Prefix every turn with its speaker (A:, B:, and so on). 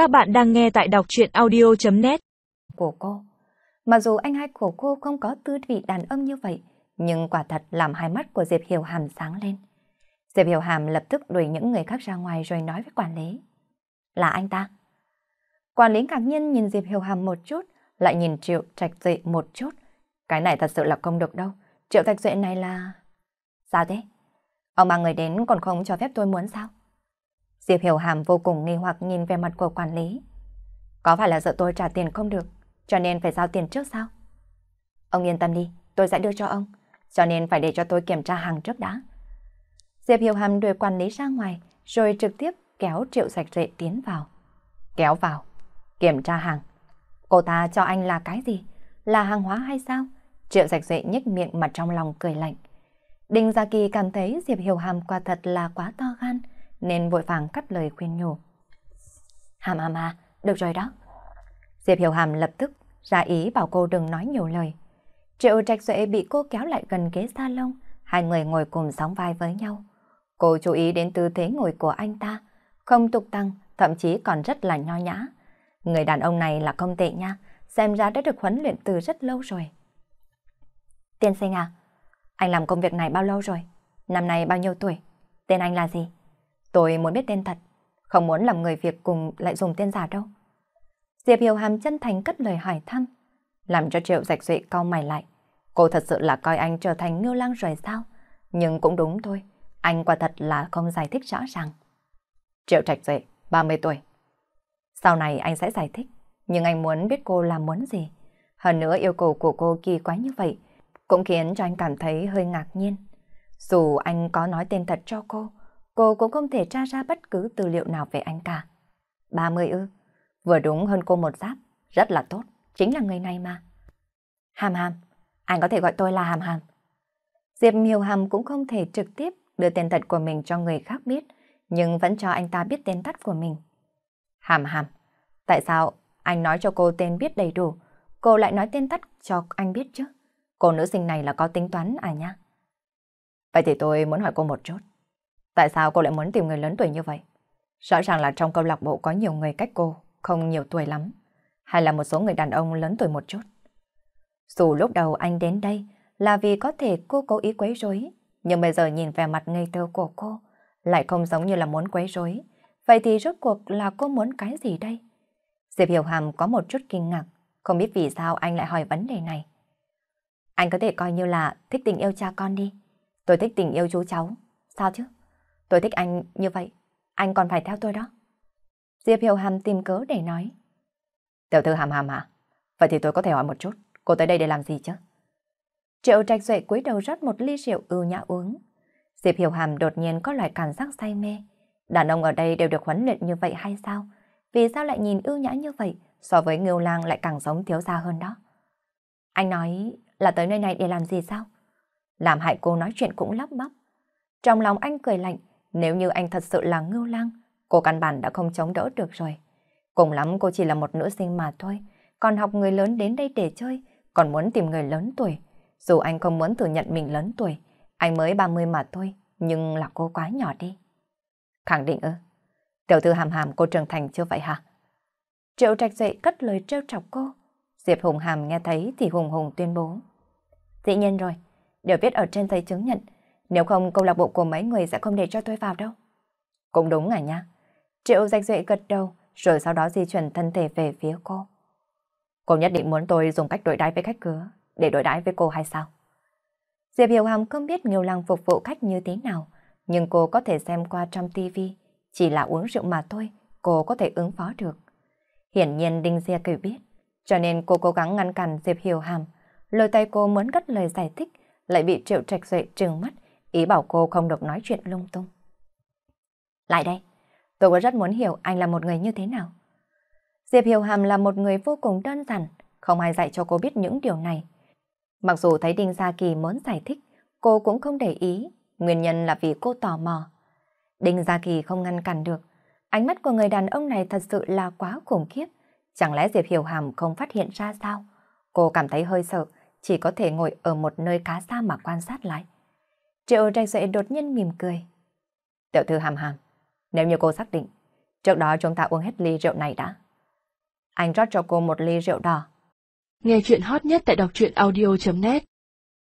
A: Các bạn đang nghe tại đọc chuyện audio.net
B: Của cô. Mặc dù anh hai của cô không có tư vị đàn ông như vậy, nhưng quả thật làm hai mắt của Diệp Hiểu Hàm sáng lên. Diệp Hiểu Hàm lập tức đuổi những người khác ra ngoài rồi nói với quản lý. Là anh ta. Quản lý ngạc nhiên nhìn Diệp Hiểu Hàm một chút, lại nhìn Triệu Trạch Duệ một chút. Cái này thật sự là không được đâu. Triệu Trạch Duệ này là... Sao thế? Ông mang người đến còn không cho phép tôi muốn sao? Diệp Hiểu Hàm vô cùng nghi hoặc nhìn về mặt của quản lý. Có phải là sợ tôi trả tiền không được, cho nên phải giao tiền trước sao? Ông yên tâm đi, tôi sẽ đưa cho ông, cho nên phải để cho tôi kiểm tra hàng trước đã. Diệp Hiểu Hàm đuổi quản lý ra ngoài, rồi trực tiếp kéo Triệu Sạch Rệ tiến vào. Kéo vào, kiểm tra hàng. Cô ta cho anh là cái gì? Là hàng hóa hay sao? Triệu Sạch Rệ nhếch miệng mà trong lòng cười lạnh. Đinh Gia Kỳ cảm thấy Diệp Hiểu Hàm quả thật là quá to gan, nên vội vàng cắt lời khuyên nhủ. Hàm hàm à, được rồi đó. Diệp Hiểu Hàm lập tức ra ý bảo cô đừng nói nhiều lời. Triệu Trạch Duệ bị cô kéo lại gần ghế salon, hai người ngồi cùng sóng vai với nhau. Cô chú ý đến tư thế ngồi của anh ta, không tục tăng, thậm chí còn rất là nho nhã. Người đàn ông này là không tệ nha, xem ra đã được huấn luyện từ rất lâu rồi. Tiên sinh à, anh làm công việc này bao lâu rồi? Năm nay bao nhiêu tuổi? Tên anh là gì? Tôi muốn biết tên thật, không muốn làm người việc cùng lại dùng tên giả đâu. Diệp Hiểu Hàm chân thành cất lời hỏi thăm, làm cho Triệu Dạch Duệ cau mày lại. Cô thật sự là coi anh trở thành ngưu lang rồi sao? Nhưng cũng đúng thôi, anh quả thật là không giải thích rõ ràng. Triệu Trạch Duệ, 30 tuổi. Sau này anh sẽ giải thích, nhưng anh muốn biết cô làm muốn gì. Hơn nữa yêu cầu của cô kỳ quái như vậy, cũng khiến cho anh cảm thấy hơi ngạc nhiên. Dù anh có nói tên thật cho cô, cô cũng không thể tra ra bất cứ tư liệu nào về anh cả. 30 ư, vừa đúng hơn cô một giáp, rất là tốt, chính là người này mà. Hàm hàm, anh có thể gọi tôi là hàm hàm. Diệp Miêu Hàm cũng không thể trực tiếp đưa tên thật của mình cho người khác biết, nhưng vẫn cho anh ta biết tên tắt của mình. Hàm hàm, tại sao anh nói cho cô tên biết đầy đủ, cô lại nói tên tắt cho anh biết chứ? Cô nữ sinh này là có tính toán à nhá? Vậy thì tôi muốn hỏi cô một chút. Tại sao cô lại muốn tìm người lớn tuổi như vậy? Rõ ràng là trong câu lạc bộ có nhiều người cách cô, không nhiều tuổi lắm. Hay là một số người đàn ông lớn tuổi một chút. Dù lúc đầu anh đến đây là vì có thể cô cố ý quấy rối, nhưng bây giờ nhìn vẻ mặt ngây thơ của cô, lại không giống như là muốn quấy rối. Vậy thì rốt cuộc là cô muốn cái gì đây? Diệp Hiểu Hàm có một chút kinh ngạc, không biết vì sao anh lại hỏi vấn đề này. Anh có thể coi như là thích tình yêu cha con đi. Tôi thích tình yêu chú cháu. Sao chứ? Tôi thích anh như vậy, anh còn phải theo tôi đó. Diệp Hiểu Hàm tìm cớ để nói. Tiểu thư Hàm Hàm hả? Vậy thì tôi có thể hỏi một chút, cô tới đây để làm gì chứ? Triệu Trạch Duệ cúi đầu rót một ly rượu ưu nhã uống. Diệp Hiểu Hàm đột nhiên có loại cảm giác say mê. Đàn ông ở đây đều được huấn luyện như vậy hay sao? Vì sao lại nhìn ưu nhã như vậy, so với Ngưu Lang lại càng giống thiếu gia hơn đó? Anh nói là tới nơi này để làm gì sao? Làm hại cô nói chuyện cũng lắp bắp. Trong lòng anh cười lạnh, nếu như anh thật sự là ngưu lang, cô căn bản đã không chống đỡ được rồi. Cùng lắm cô chỉ là một nữ sinh mà thôi, còn học người lớn đến đây để chơi, còn muốn tìm người lớn tuổi. Dù anh không muốn thừa nhận mình lớn tuổi, anh mới 30 mà thôi, nhưng là cô quá nhỏ đi. Khẳng định ư? Tiểu thư hàm hàm cô trưởng thành chưa vậy hả? Triệu trạch dậy cất lời trêu chọc cô. Diệp Hùng Hàm nghe thấy thì hùng hùng tuyên bố. Dĩ nhiên rồi, đều viết ở trên giấy chứng nhận, nếu không câu lạc bộ của mấy người sẽ không để cho tôi vào đâu. Cũng đúng à nha. Triệu Dạch Duệ gật đầu, rồi sau đó di chuyển thân thể về phía cô. Cô nhất định muốn tôi dùng cách đối đãi với khách cửa để đối đãi với cô hay sao? Diệp Hiểu Hàm không biết Nghiêu Lăng phục vụ khách như thế nào, nhưng cô có thể xem qua trong tivi, chỉ là uống rượu mà thôi, cô có thể ứng phó được. Hiển nhiên Đinh Gia Cửu biết, cho nên cô cố gắng ngăn cản Diệp Hiểu Hàm, lời tay cô muốn gắt lời giải thích, lại bị Triệu Trạch Duệ trừng mắt, ý bảo cô không được nói chuyện lung tung. Lại đây, tôi cũng rất muốn hiểu anh là một người như thế nào. Diệp Hiểu Hàm là một người vô cùng đơn giản, không ai dạy cho cô biết những điều này. Mặc dù thấy Đinh Gia Kỳ muốn giải thích, cô cũng không để ý, nguyên nhân là vì cô tò mò. Đinh Gia Kỳ không ngăn cản được, ánh mắt của người đàn ông này thật sự là quá khủng khiếp. Chẳng lẽ Diệp Hiểu Hàm không phát hiện ra sao? Cô cảm thấy hơi sợ, chỉ có thể ngồi ở một nơi khá xa mà quan sát lại. Triệu Trạch Duệ đột nhiên mỉm cười. Tiểu thư hàm hàm, nếu như cô xác định, Trước đó chúng ta uống hết ly rượu này đã. Anh rót cho cô một ly rượu đỏ.
A: Nghe chuyện hot nhất tại đọc truyện audio.net